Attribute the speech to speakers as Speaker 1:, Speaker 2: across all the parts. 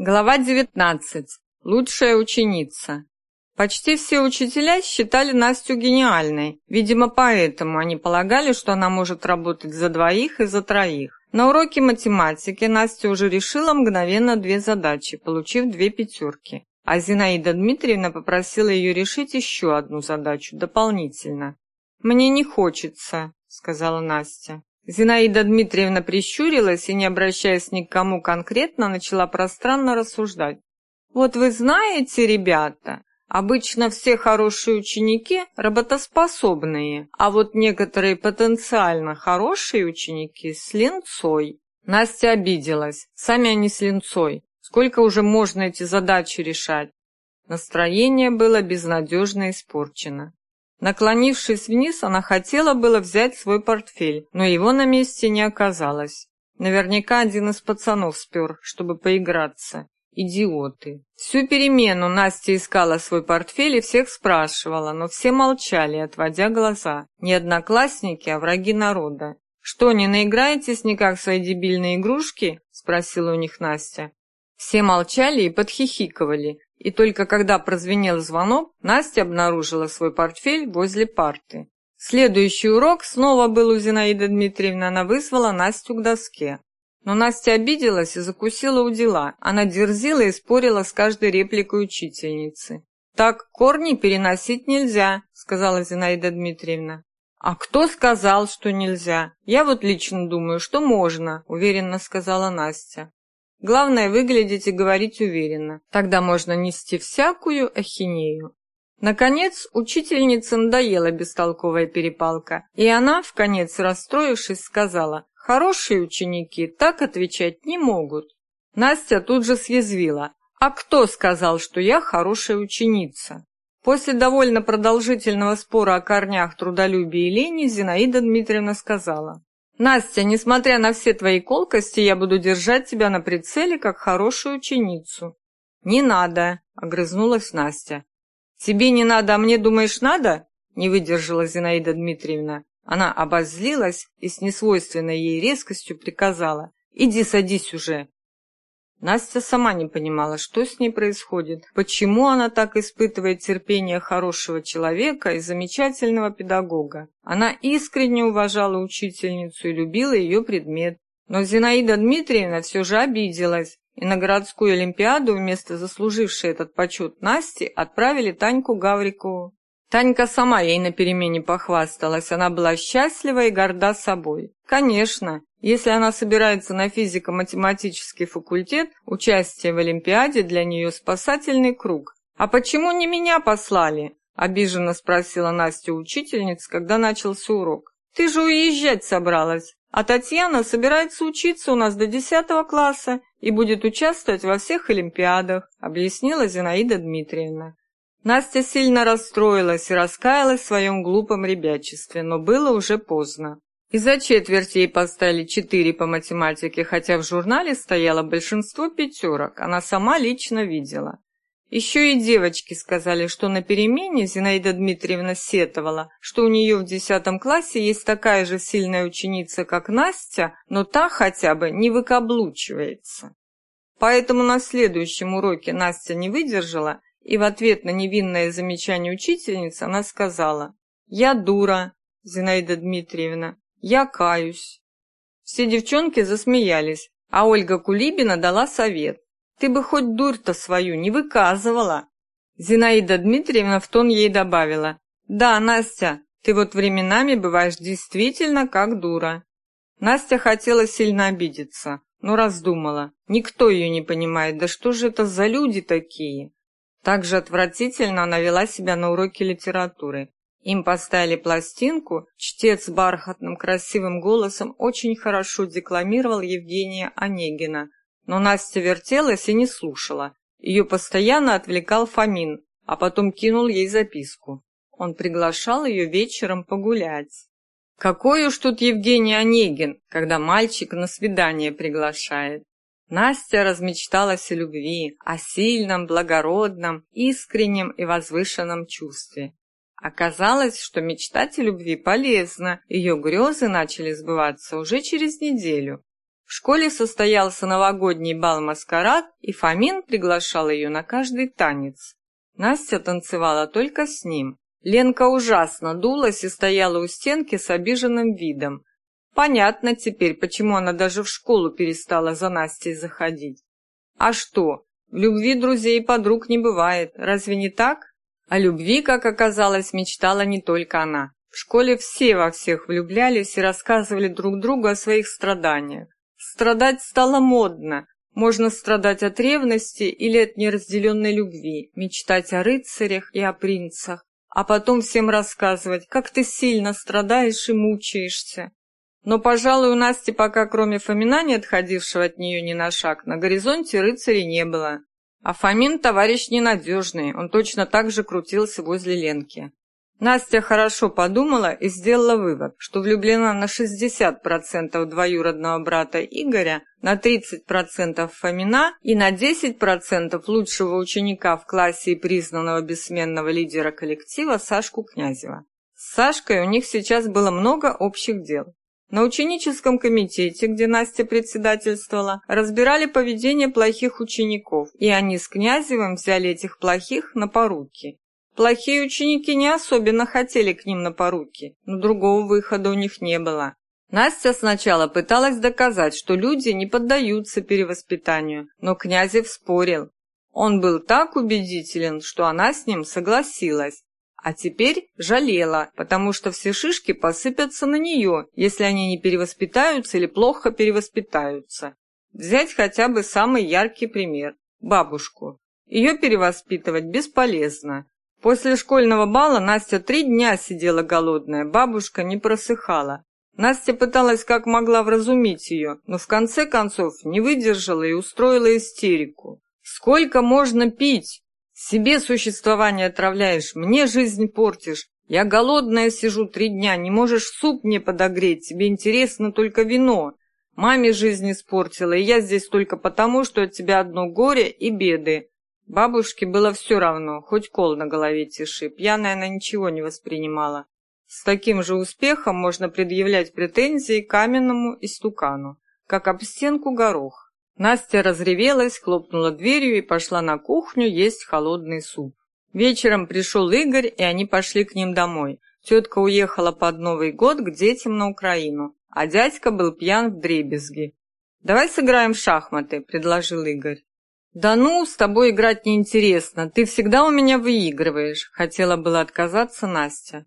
Speaker 1: Глава 19. Лучшая ученица. Почти все учителя считали Настю гениальной. Видимо, поэтому они полагали, что она может работать за двоих и за троих. На уроке математики Настя уже решила мгновенно две задачи, получив две пятерки. А Зинаида Дмитриевна попросила ее решить еще одну задачу дополнительно. «Мне не хочется», — сказала Настя. Зинаида Дмитриевна прищурилась и, не обращаясь ни к кому конкретно, начала пространно рассуждать. «Вот вы знаете, ребята, обычно все хорошие ученики работоспособные, а вот некоторые потенциально хорошие ученики с линцой». Настя обиделась. Сами они с линцой. Сколько уже можно эти задачи решать? Настроение было безнадежно испорчено. Наклонившись вниз, она хотела было взять свой портфель, но его на месте не оказалось. Наверняка один из пацанов спер, чтобы поиграться. Идиоты. Всю перемену Настя искала свой портфель и всех спрашивала, но все молчали, отводя глаза. Не одноклассники, а враги народа. «Что, не наиграетесь никак в свои дебильные игрушки?» – спросила у них Настя. Все молчали и подхихикывали, и только когда прозвенел звонок, Настя обнаружила свой портфель возле парты. Следующий урок снова был у Зинаиды Дмитриевны, она вызвала Настю к доске. Но Настя обиделась и закусила у дела. Она дерзила и спорила с каждой репликой учительницы. «Так корни переносить нельзя», — сказала Зинаида Дмитриевна. «А кто сказал, что нельзя? Я вот лично думаю, что можно», — уверенно сказала Настя. Главное выглядеть и говорить уверенно. Тогда можно нести всякую ахинею. Наконец, учительнице надоела бестолковая перепалка, и она, в конец расстроившись, сказала, «Хорошие ученики так отвечать не могут». Настя тут же съязвила, «А кто сказал, что я хорошая ученица?» После довольно продолжительного спора о корнях трудолюбия и лени Зинаида Дмитриевна сказала, Настя, несмотря на все твои колкости, я буду держать тебя на прицеле как хорошую ученицу. Не надо, огрызнулась Настя. Тебе не надо, а мне, думаешь, надо? Не выдержала Зинаида Дмитриевна. Она обозлилась и с несвойственной ей резкостью приказала. Иди садись уже. Настя сама не понимала, что с ней происходит, почему она так испытывает терпение хорошего человека и замечательного педагога. Она искренне уважала учительницу и любила ее предмет. Но Зинаида Дмитриевна все же обиделась, и на городскую олимпиаду вместо заслужившей этот почет Насти отправили Таньку Гаврикову. Танька сама ей на перемене похвасталась, она была счастлива и горда собой. Конечно, если она собирается на физико-математический факультет, участие в Олимпиаде для нее спасательный круг. «А почему не меня послали?» – обиженно спросила Настя учительница, когда начался урок. «Ты же уезжать собралась, а Татьяна собирается учиться у нас до 10 класса и будет участвовать во всех Олимпиадах», – объяснила Зинаида Дмитриевна. Настя сильно расстроилась и раскаялась в своем глупом ребячестве, но было уже поздно. И за четверть ей поставили четыре по математике, хотя в журнале стояло большинство пятерок, она сама лично видела. Еще и девочки сказали, что на перемене Зинаида Дмитриевна сетовала, что у нее в десятом классе есть такая же сильная ученица, как Настя, но та хотя бы не выкаблучивается. Поэтому на следующем уроке Настя не выдержала, и в ответ на невинное замечание учительницы она сказала «Я дура, Зинаида Дмитриевна, я каюсь. Все девчонки засмеялись, а Ольга Кулибина дала совет. Ты бы хоть дурь-то свою не выказывала. Зинаида Дмитриевна в тон ей добавила. Да, Настя, ты вот временами бываешь действительно как дура. Настя хотела сильно обидеться, но раздумала. Никто ее не понимает, да что же это за люди такие? Так же отвратительно она вела себя на уроке литературы. Им поставили пластинку, чтец бархатным красивым голосом очень хорошо декламировал Евгения Онегина, но Настя вертелась и не слушала. Ее постоянно отвлекал Фомин, а потом кинул ей записку. Он приглашал ее вечером погулять. Какой уж тут Евгений Онегин, когда мальчик на свидание приглашает. Настя размечталась о любви, о сильном, благородном, искреннем и возвышенном чувстве. Оказалось, что мечтать о любви полезно, ее грезы начали сбываться уже через неделю. В школе состоялся новогодний бал-маскарад, и Фомин приглашал ее на каждый танец. Настя танцевала только с ним. Ленка ужасно дулась и стояла у стенки с обиженным видом. Понятно теперь, почему она даже в школу перестала за Настей заходить. А что, в любви друзей и подруг не бывает, разве не так? О любви, как оказалось, мечтала не только она. В школе все во всех влюблялись и рассказывали друг другу о своих страданиях. Страдать стало модно. Можно страдать от ревности или от неразделенной любви, мечтать о рыцарях и о принцах, а потом всем рассказывать, как ты сильно страдаешь и мучаешься. Но, пожалуй, у Насти пока кроме Фомина, не отходившего от нее ни на шаг, на горизонте рыцарей не было. А Фомин товарищ ненадежный, он точно так же крутился возле Ленки. Настя хорошо подумала и сделала вывод, что влюблена на 60% двоюродного брата Игоря, на 30% Фомина и на 10% лучшего ученика в классе и признанного бессменного лидера коллектива Сашку Князева. С Сашкой у них сейчас было много общих дел. На ученическом комитете, где Настя председательствовала, разбирали поведение плохих учеников, и они с Князевым взяли этих плохих на поруки. Плохие ученики не особенно хотели к ним на поруки, но другого выхода у них не было. Настя сначала пыталась доказать, что люди не поддаются перевоспитанию, но Князев спорил. Он был так убедителен, что она с ним согласилась. А теперь жалела, потому что все шишки посыпятся на нее, если они не перевоспитаются или плохо перевоспитаются. Взять хотя бы самый яркий пример – бабушку. Ее перевоспитывать бесполезно. После школьного бала Настя три дня сидела голодная, бабушка не просыхала. Настя пыталась как могла вразумить ее, но в конце концов не выдержала и устроила истерику. «Сколько можно пить? Себе существование отравляешь, мне жизнь портишь. Я голодная сижу три дня, не можешь суп мне подогреть, тебе интересно только вино. Маме жизнь испортила, и я здесь только потому, что от тебя одно горе и беды. Бабушке было все равно, хоть кол на голове тиши, пьяная она ничего не воспринимала. С таким же успехом можно предъявлять претензии каменному истукану, как об стенку горох. Настя разревелась, хлопнула дверью и пошла на кухню есть холодный суп. Вечером пришел Игорь, и они пошли к ним домой. Тетка уехала под Новый год к детям на Украину, а дядька был пьян в дребезги. «Давай сыграем в шахматы», — предложил Игорь. «Да ну, с тобой играть неинтересно, ты всегда у меня выигрываешь», — хотела было отказаться Настя.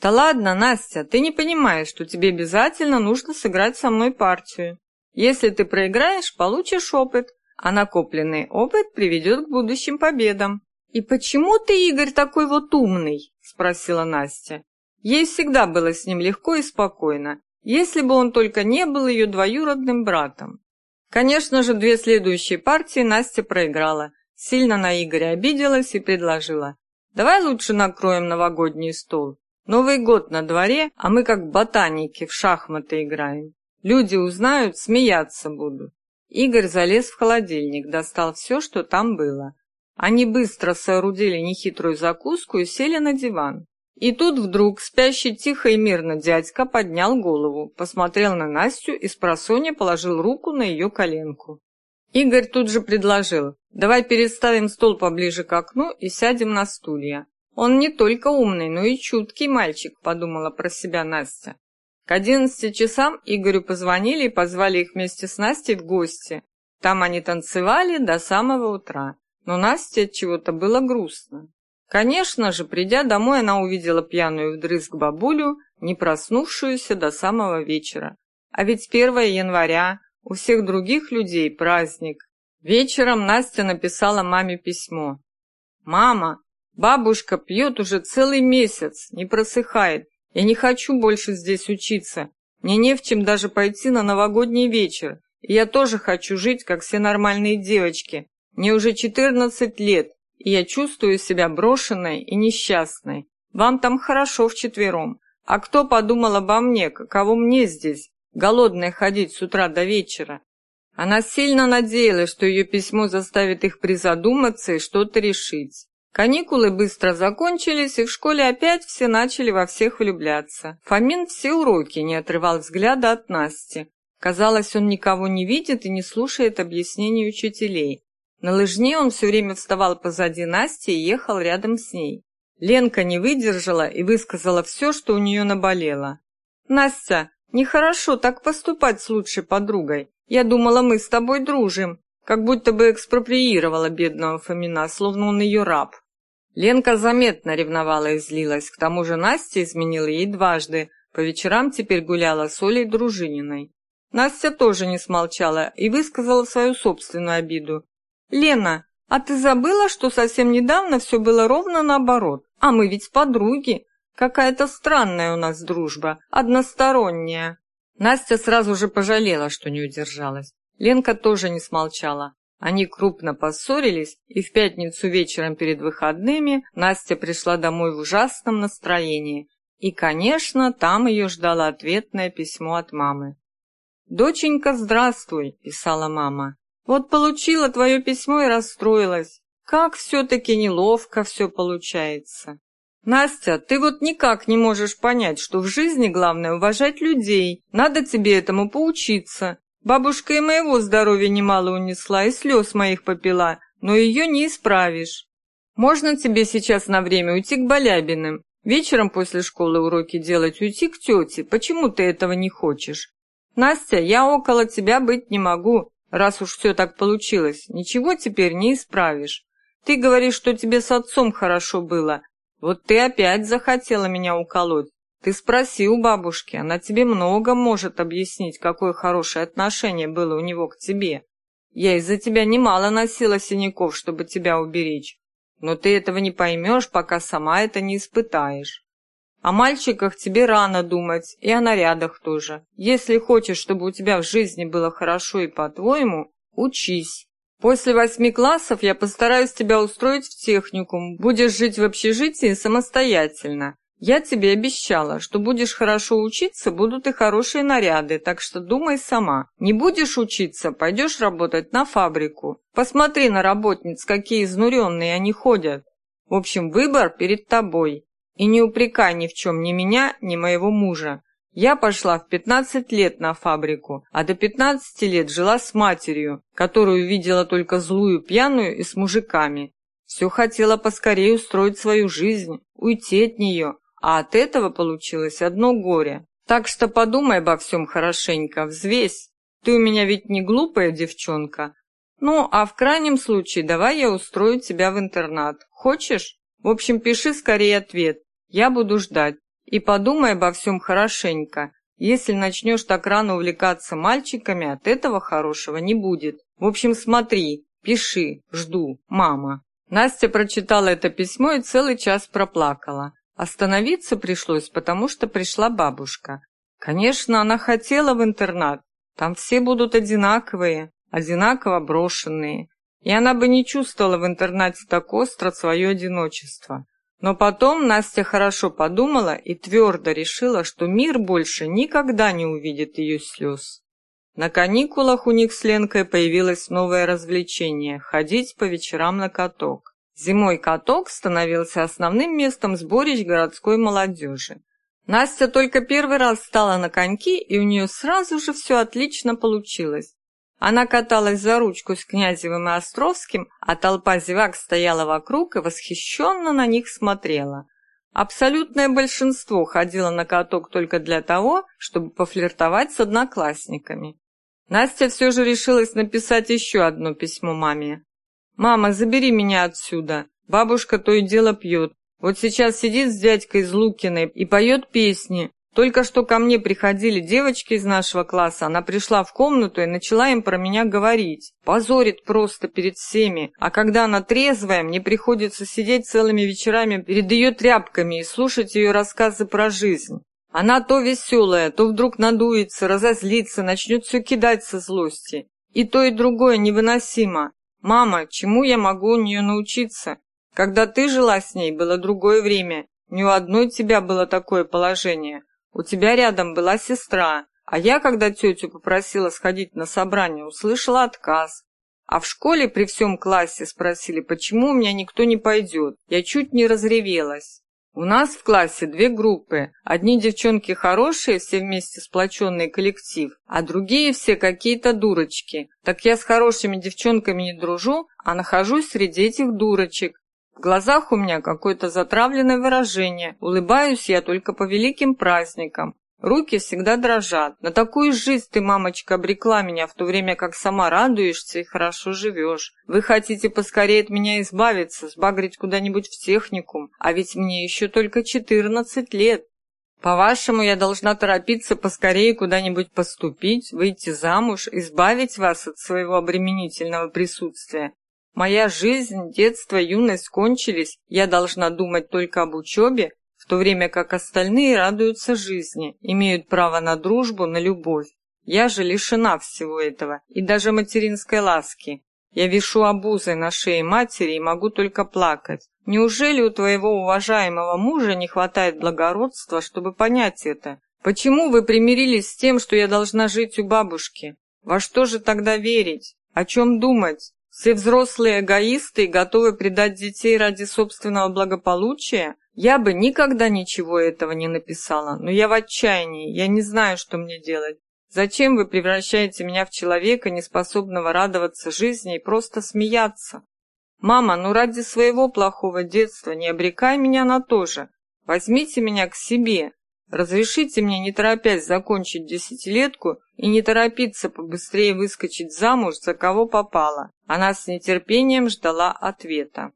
Speaker 1: «Да ладно, Настя, ты не понимаешь, что тебе обязательно нужно сыграть со мной партию. Если ты проиграешь, получишь опыт, а накопленный опыт приведет к будущим победам». «И почему ты, Игорь, такой вот умный?» — спросила Настя. Ей всегда было с ним легко и спокойно, если бы он только не был ее двоюродным братом. Конечно же, две следующие партии Настя проиграла. Сильно на Игоря обиделась и предложила. «Давай лучше накроем новогодний стол. Новый год на дворе, а мы как ботаники в шахматы играем. Люди узнают, смеяться будут». Игорь залез в холодильник, достал все, что там было. Они быстро соорудили нехитрую закуску и сели на диван. И тут вдруг спящий тихо и мирно дядька поднял голову, посмотрел на Настю и с просонья положил руку на ее коленку. Игорь тут же предложил, давай переставим стол поближе к окну и сядем на стулья. Он не только умный, но и чуткий мальчик, подумала про себя Настя. К одиннадцати часам Игорю позвонили и позвали их вместе с Настей в гости. Там они танцевали до самого утра, но Насте от чего-то было грустно. Конечно же, придя домой, она увидела пьяную вдрызг бабулю, не проснувшуюся до самого вечера. А ведь 1 января, у всех других людей праздник. Вечером Настя написала маме письмо. «Мама, бабушка пьет уже целый месяц, не просыхает. Я не хочу больше здесь учиться. Мне не в чем даже пойти на новогодний вечер. И я тоже хочу жить, как все нормальные девочки. Мне уже 14 лет, и я чувствую себя брошенной и несчастной. Вам там хорошо вчетвером. А кто подумал обо мне, каково мне здесь, голодной ходить с утра до вечера? Она сильно надеялась, что ее письмо заставит их призадуматься и что-то решить. Каникулы быстро закончились, и в школе опять все начали во всех влюбляться. Фомин все уроки не отрывал взгляда от Насти. Казалось, он никого не видит и не слушает объяснений учителей. На лыжне он все время вставал позади Насти и ехал рядом с ней. Ленка не выдержала и высказала все, что у нее наболело. «Настя, нехорошо так поступать с лучшей подругой. Я думала, мы с тобой дружим». Как будто бы экспроприировала бедного Фомина, словно он ее раб. Ленка заметно ревновала и злилась. К тому же Настя изменила ей дважды. По вечерам теперь гуляла с Олей Дружининой. Настя тоже не смолчала и высказала свою собственную обиду. «Лена, а ты забыла, что совсем недавно все было ровно наоборот? А мы ведь подруги. Какая-то странная у нас дружба, односторонняя». Настя сразу же пожалела, что не удержалась. Ленка тоже не смолчала. Они крупно поссорились, и в пятницу вечером перед выходными Настя пришла домой в ужасном настроении. И, конечно, там ее ждало ответное письмо от мамы. «Доченька, здравствуй», — писала мама. «Вот получила твое письмо и расстроилась. Как все-таки неловко все получается». «Настя, ты вот никак не можешь понять, что в жизни главное уважать людей. Надо тебе этому поучиться. Бабушка и моего здоровья немало унесла, и слез моих попила, но ее не исправишь. Можно тебе сейчас на время уйти к Балябиным? Вечером после школы уроки делать уйти к тете. Почему ты этого не хочешь? Настя, я около тебя быть не могу, раз уж все так получилось. Ничего теперь не исправишь. Ты говоришь, что тебе с отцом хорошо было. Вот ты опять захотела меня уколоть. Ты спроси у бабушки, она тебе много может объяснить, какое хорошее отношение было у него к тебе. Я из-за тебя немало носила синяков, чтобы тебя уберечь. Но ты этого не поймешь, пока сама это не испытаешь. О мальчиках тебе рано думать, и о нарядах тоже. Если хочешь, чтобы у тебя в жизни было хорошо и по-твоему, учись. После восьми классов я постараюсь тебя устроить в техникум. Будешь жить в общежитии самостоятельно. Я тебе обещала, что будешь хорошо учиться, будут и хорошие наряды, так что думай сама. Не будешь учиться, пойдешь работать на фабрику. Посмотри на работниц, какие изнуренные они ходят. В общем, выбор перед тобой. И не упрекай ни в чем ни меня, ни моего мужа. Я пошла в 15 лет на фабрику, а до 15 лет жила с матерью, которую видела только злую, пьяную и с мужиками. Все хотела поскорее устроить свою жизнь, уйти от нее, а от этого получилось одно горе. Так что подумай обо всем хорошенько, взвесь. Ты у меня ведь не глупая девчонка. Ну, а в крайнем случае давай я устрою тебя в интернат. Хочешь? В общем, пиши скорее ответ. Я буду ждать. И подумай обо всем хорошенько. Если начнешь так рано увлекаться мальчиками, от этого хорошего не будет. В общем, смотри, пиши, жду, мама. Настя прочитала это письмо и целый час проплакала. Остановиться пришлось, потому что пришла бабушка. Конечно, она хотела в интернат. Там все будут одинаковые, одинаково брошенные. И она бы не чувствовала в интернате так остро свое одиночество. Но потом Настя хорошо подумала и твердо решила, что мир больше никогда не увидит ее слез. На каникулах у них с Ленкой появилось новое развлечение – ходить по вечерам на каток. Зимой каток становился основным местом сборищ городской молодежи. Настя только первый раз стала на коньки, и у нее сразу же все отлично получилось. Она каталась за ручку с Князевым и Островским, а толпа зевак стояла вокруг и восхищенно на них смотрела. Абсолютное большинство ходило на каток только для того, чтобы пофлиртовать с одноклассниками. Настя все же решилась написать еще одно письмо маме. «Мама, забери меня отсюда. Бабушка то и дело пьет. Вот сейчас сидит с дядькой из Лукиной и поет песни. Только что ко мне приходили девочки из нашего класса. Она пришла в комнату и начала им про меня говорить. Позорит просто перед всеми. А когда она трезвая, мне приходится сидеть целыми вечерами перед ее тряпками и слушать ее рассказы про жизнь. Она то веселая, то вдруг надуется, разозлится, начнет все кидать со злости. И то, и другое невыносимо. «Мама, чему я могу у нее научиться? Когда ты жила с ней, было другое время. Ни у одной тебя было такое положение. У тебя рядом была сестра, а я, когда тетю попросила сходить на собрание, услышала отказ. А в школе при всем классе спросили, почему у меня никто не пойдет. Я чуть не разревелась. У нас в классе две группы. Одни девчонки хорошие, все вместе сплоченный коллектив, а другие все какие-то дурочки. Так я с хорошими девчонками не дружу, а нахожусь среди этих дурочек. В глазах у меня какое-то затравленное выражение. Улыбаюсь я только по великим праздникам. Руки всегда дрожат. На такую жизнь ты, мамочка, обрекла меня, в то время как сама радуешься и хорошо живешь. Вы хотите поскорее от меня избавиться, сбагрить куда-нибудь в техникум, а ведь мне еще только четырнадцать лет. По-вашему, я должна торопиться поскорее куда-нибудь поступить, выйти замуж, избавить вас от своего обременительного присутствия. Моя жизнь, детство, юность кончились, я должна думать только об учебе, в то время как остальные радуются жизни, имеют право на дружбу, на любовь. Я же лишена всего этого, и даже материнской ласки. Я вишу обузой на шее матери и могу только плакать. Неужели у твоего уважаемого мужа не хватает благородства, чтобы понять это? Почему вы примирились с тем, что я должна жить у бабушки? Во что же тогда верить? О чем думать? Все взрослые эгоисты и готовы предать детей ради собственного благополучия? Я бы никогда ничего этого не написала, но я в отчаянии, я не знаю, что мне делать. Зачем вы превращаете меня в человека, неспособного радоваться жизни и просто смеяться? Мама, ну ради своего плохого детства не обрекай меня на то же. Возьмите меня к себе. Разрешите мне не торопясь закончить десятилетку и не торопиться побыстрее выскочить замуж за кого попало. Она с нетерпением ждала ответа.